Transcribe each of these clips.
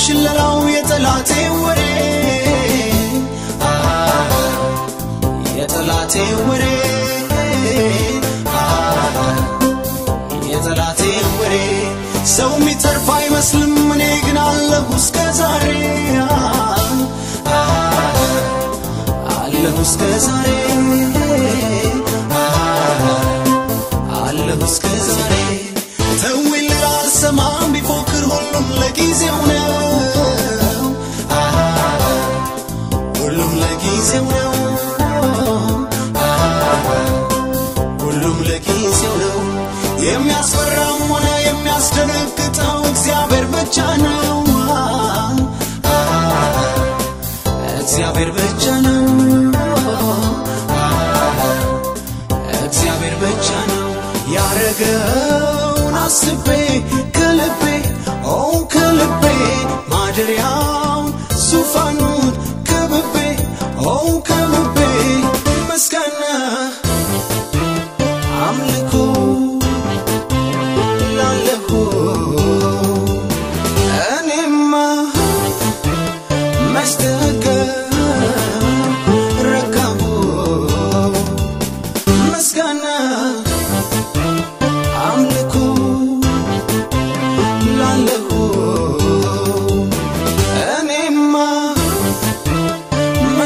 ቢሰማ ፉከራው ሽለላው የጠላቴ ወሬ። የጠላቴ ወሬ። የጠላቴ ወሬ። ሰው የሚተርፍ አይመስልም እኔ ግን አለሁ እስከ ዛሬ። አለሁ እስከ ዛሬ። አለሁ እስከ ዛሬ። ተዊል ላልሰማም ቢፎክር ሁሉም ለጊዜው የሚያስፈራም ሆነ የሚያስደነግጠው እግዚአብሔር ብቻ ነው። እግዚአብሔር ብቻ ነው። እግዚአብሔር ብቻ ነው። ያረገውን አስቤ ከልቤ ኦ ከልቤ ማደሪያውን ዙፋኑን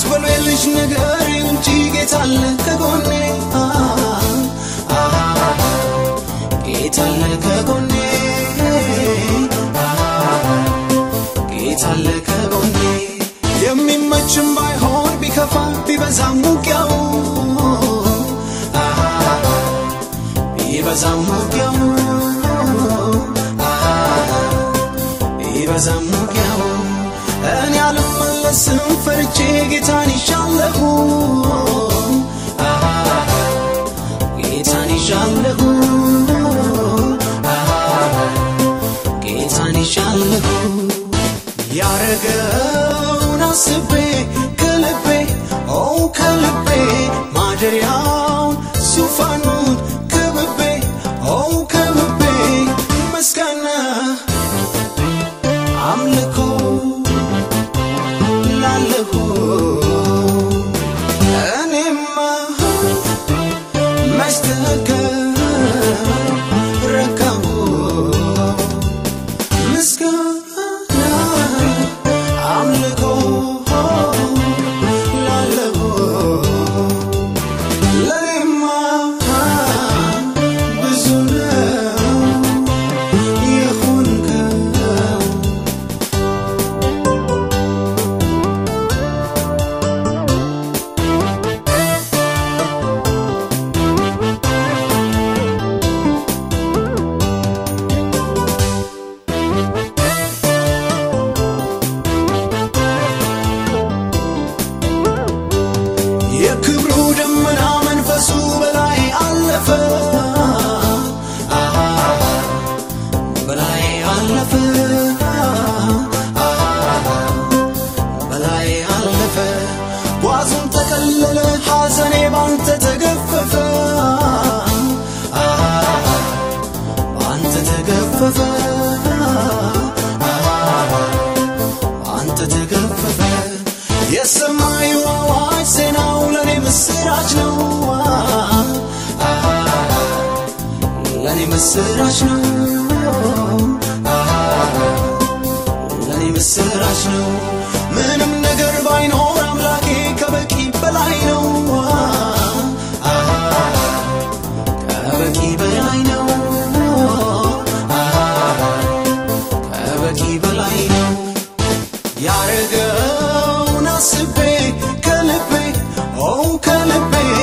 የልጅ ነገር እንጂ ጌታ አለ ከጎኔ። አሃ፣ ጌታ አለ ከጎኔ። አሃ፣ ጌታ አለ ከጎኔ። የሚመችም ባይሆን ቢከፋ ቢበዛም ውጊያው። አሃ፣ ቢበዛም ውጊያው። አሃ፣ ቢበዛም አልመለስም ፈርቼ ጌታን ይሻለሁ አሃ፣ ጌታን ይሻለሁ አሃ፣ ጌታን ይሻለሁ ያረገውን አስቤ ከልቤ ኦ ከልቤ ማደሪያውን I look. አንተ ተገፈፈ የሰማዩ አዋጅ ዜናው ለእኔ ምስራች ነው ለእኔ ምስራች ነው ለእኔ ምስራች ነው ምንም ነገር ባይኖር አምላኬ ከበቂ በላይ ነው color, baby.